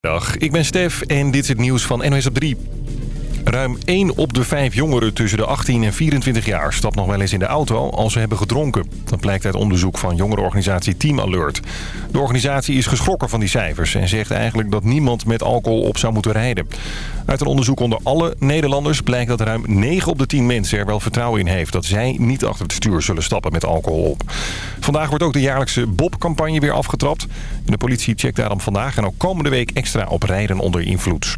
Dag, ik ben Stef en dit is het nieuws van NOS op 3. Ruim 1 op de 5 jongeren tussen de 18 en 24 jaar stapt nog wel eens in de auto als ze hebben gedronken. Dat blijkt uit onderzoek van jongerenorganisatie Team Alert. De organisatie is geschrokken van die cijfers en zegt eigenlijk dat niemand met alcohol op zou moeten rijden. Uit een onderzoek onder alle Nederlanders blijkt dat ruim 9 op de 10 mensen er wel vertrouwen in heeft dat zij niet achter het stuur zullen stappen met alcohol op. Vandaag wordt ook de jaarlijkse Bob-campagne weer afgetrapt. De politie checkt daarom vandaag en ook komende week extra op rijden onder invloed.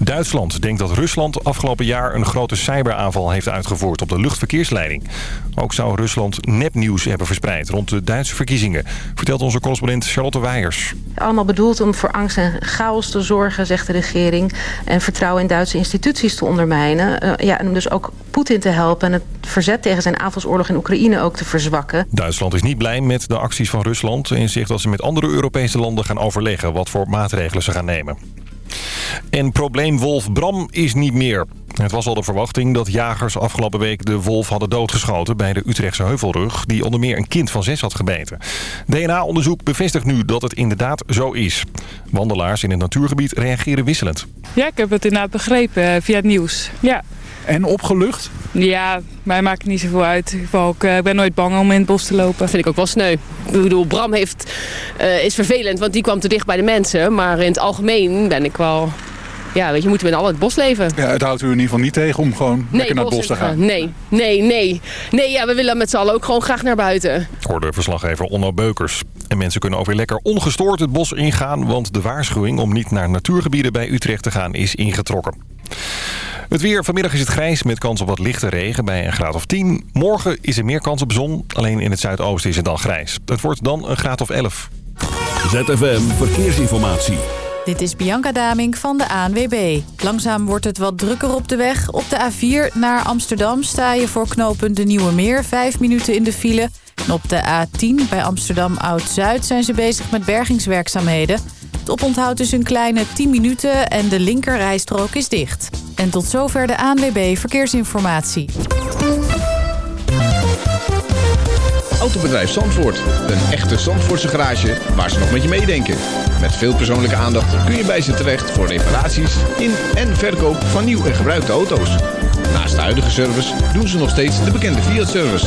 Duitsland denkt dat Rusland afgelopen jaar een grote cyberaanval heeft uitgevoerd op de luchtverkeersleiding. Ook zou Rusland nepnieuws hebben verspreid rond de Duitse verkiezingen, vertelt onze correspondent Charlotte Weijers. Allemaal bedoeld om voor angst en chaos te zorgen, zegt de regering. En vertrouwen in Duitse instituties te ondermijnen. Uh, ja, en om dus ook Poetin te helpen en het verzet tegen zijn aanvalsoorlog in Oekraïne ook te verzwakken. Duitsland is niet blij met de acties van Rusland en zegt dat ze met andere Europese landen gaan overleggen wat voor maatregelen ze gaan nemen. En probleemwolf Bram is niet meer. Het was al de verwachting dat jagers afgelopen week de wolf hadden doodgeschoten bij de Utrechtse Heuvelrug, die onder meer een kind van zes had gebeten. DNA-onderzoek bevestigt nu dat het inderdaad zo is. Wandelaars in het natuurgebied reageren wisselend. Ja, ik heb het inderdaad begrepen eh, via het nieuws. Ja. En opgelucht? Ja, mij maakt het niet zoveel uit. Ik eh, ben nooit bang om in het bos te lopen. Dat vind ik ook wel sneu. Ik bedoel, Bram heeft, uh, is vervelend, want die kwam te dicht bij de mensen. Maar in het algemeen ben ik wel... Ja, weet je, moeten we in al het bos leven. Ja, het houdt u in ieder geval niet tegen om gewoon nee, lekker naar het bos te gaan? Nee, nee, nee. Nee, ja, we willen met z'n allen ook gewoon graag naar buiten. Hoorde verslaggever Onno Beukers. En mensen kunnen ook weer lekker ongestoord het bos ingaan... want de waarschuwing om niet naar natuurgebieden bij Utrecht te gaan is ingetrokken. Het weer. Vanmiddag is het grijs met kans op wat lichte regen bij een graad of 10. Morgen is er meer kans op zon. Alleen in het zuidoosten is het dan grijs. Het wordt dan een graad of 11. ZFM Verkeersinformatie. Dit is Bianca Daming van de ANWB. Langzaam wordt het wat drukker op de weg. Op de A4 naar Amsterdam sta je voor knooppunt de Nieuwe Meer. Vijf minuten in de file. En op de A10 bij Amsterdam Oud-Zuid zijn ze bezig met bergingswerkzaamheden. Het oponthoud is een kleine 10 minuten en de linkerrijstrook is dicht. En tot zover de ANWB Verkeersinformatie. Autobedrijf Zandvoort. Een echte Zandvoortse garage waar ze nog met je meedenken. Met veel persoonlijke aandacht kun je bij ze terecht voor reparaties in en verkoop van nieuw en gebruikte auto's. Naast de huidige service doen ze nog steeds de bekende Fiat-service.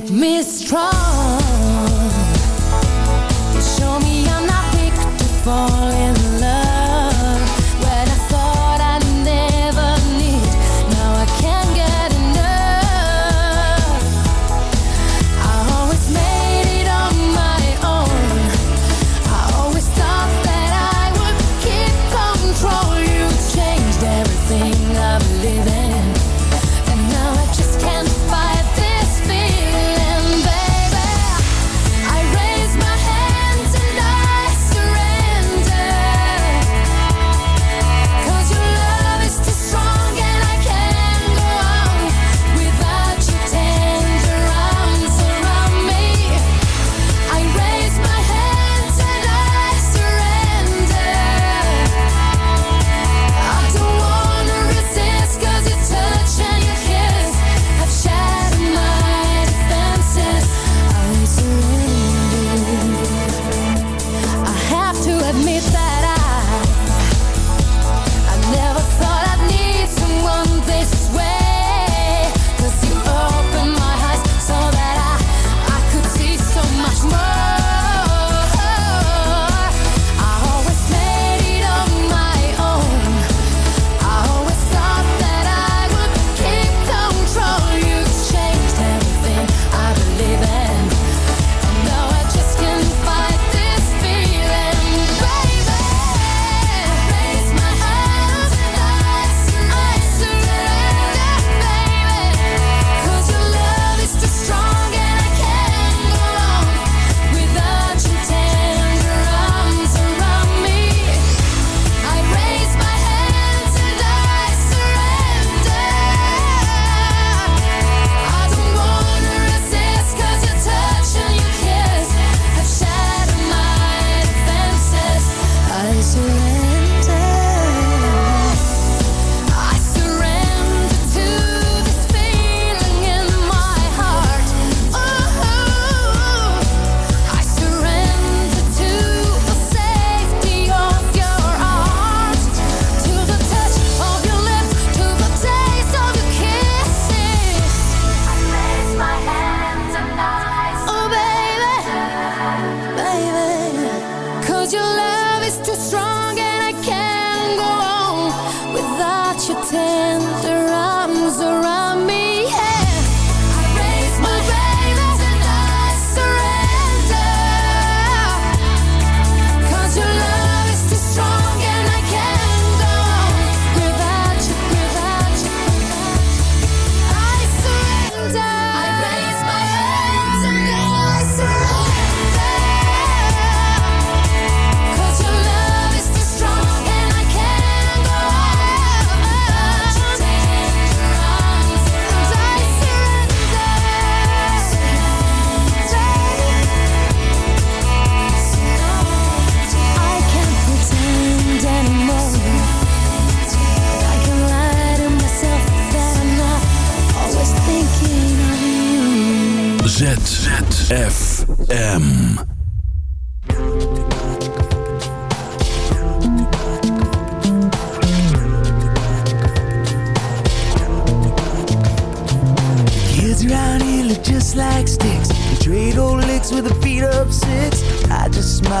make me strong.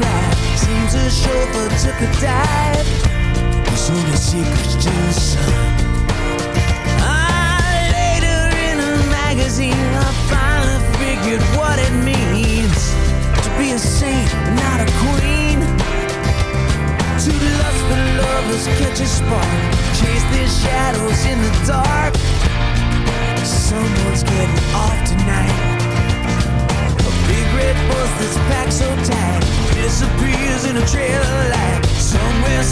drive. Seems the chauffeur took a dive. There's only secrets to the sun. Ah, later in a magazine, I finally figured what it means to be a saint, not a queen. To lust for lovers, catch a spark, chase their shadows in the dark. Someone's getting off tonight red bus that's packed so tight. Disappears in a trail of light. Somewhere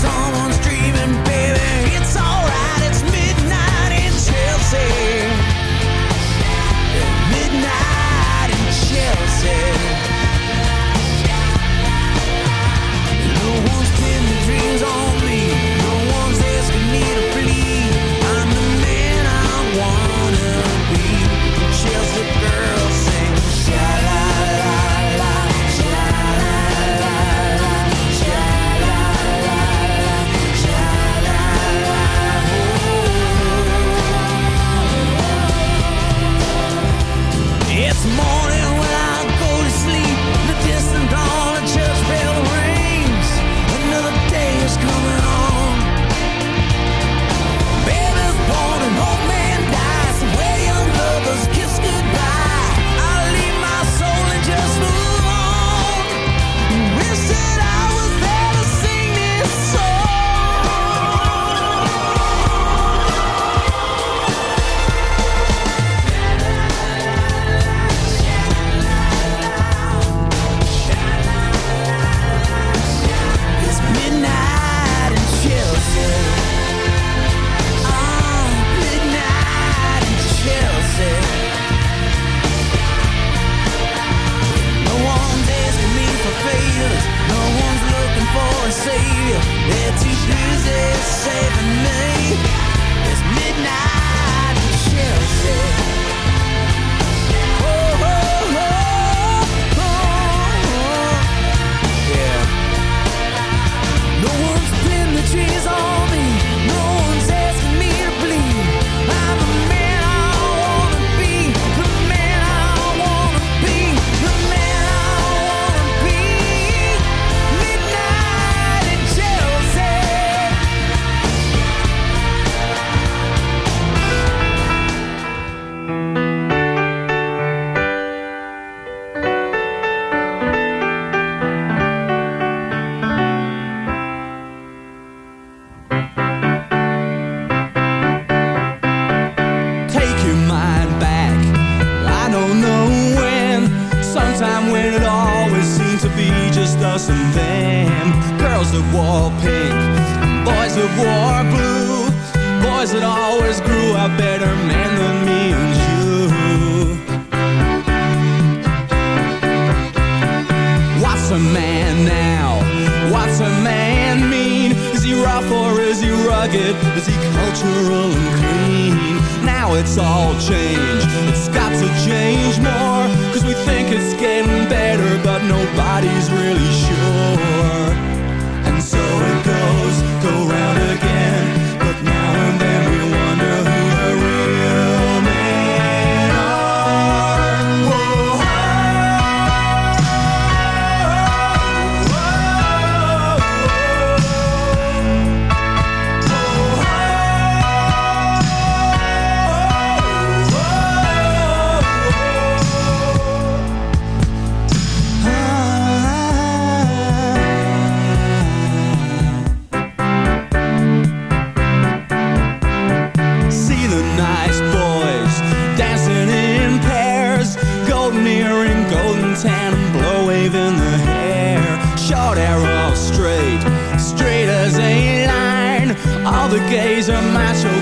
All the gays are macho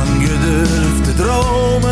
Zolang je durft te dromen,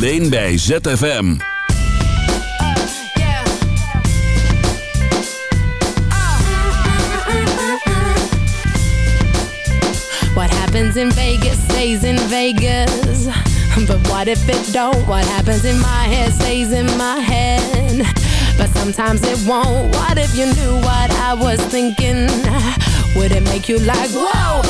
Alleen bij ZFM. What happens in Vegas stays in Vegas. But what if it don't? What happens in my head stays in my head. But sometimes it won't. What if you knew what I was thinking? Would it make you like, whoa?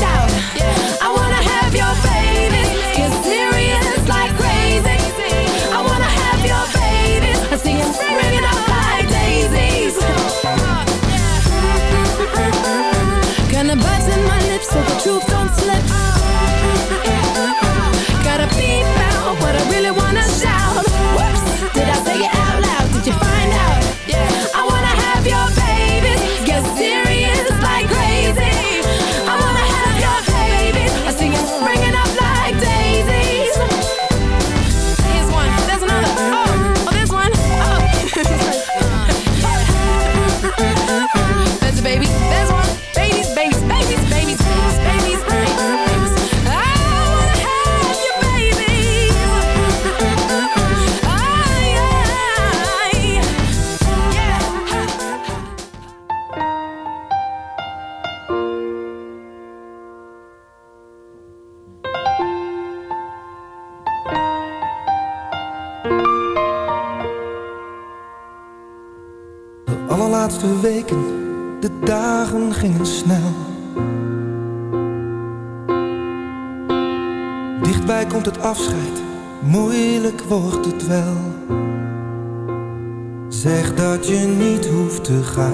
Find?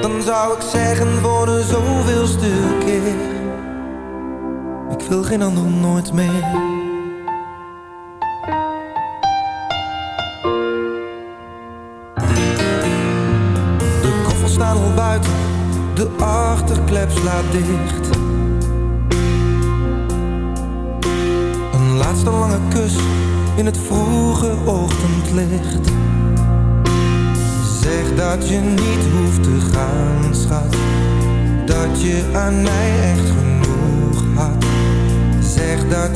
Dan zou ik zeggen voor de zoveelste keer. Ik wil geen ander nooit meer. De koffers staan al buiten, de achterklep slaat dicht.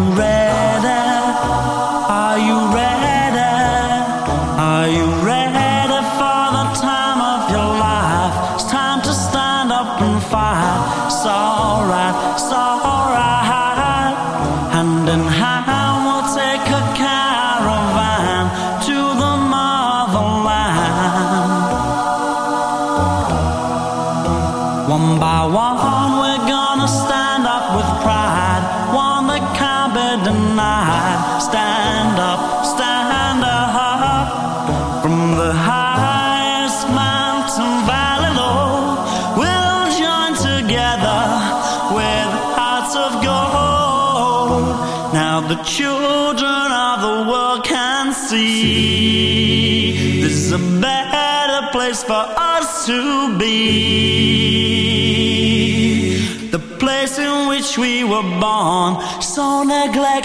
Red.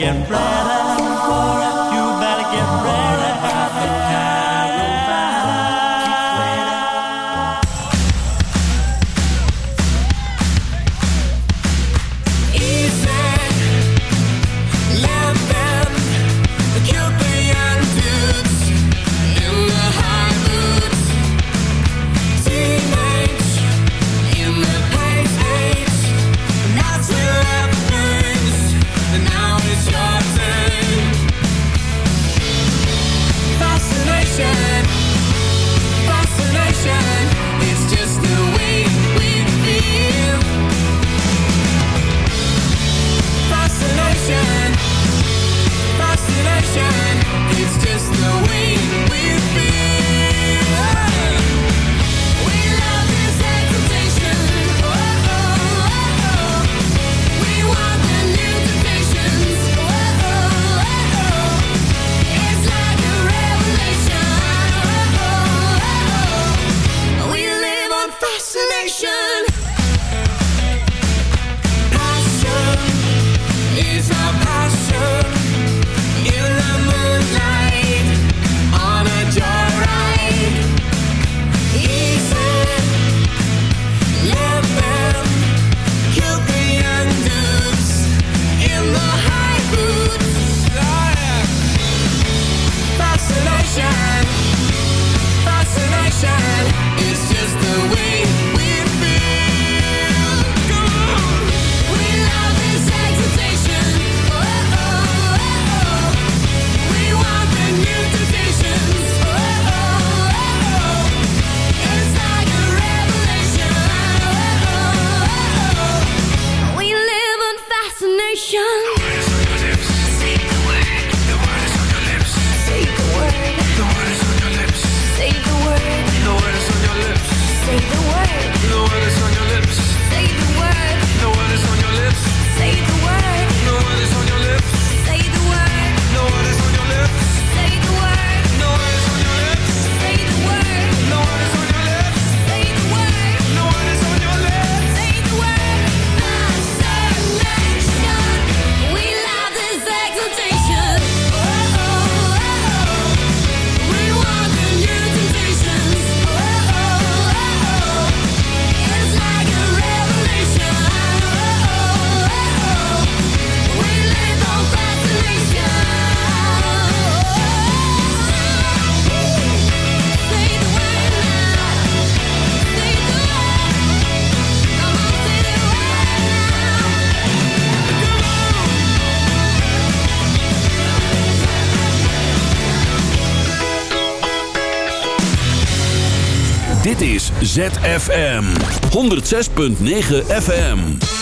and get. ZFM 106.9 FM.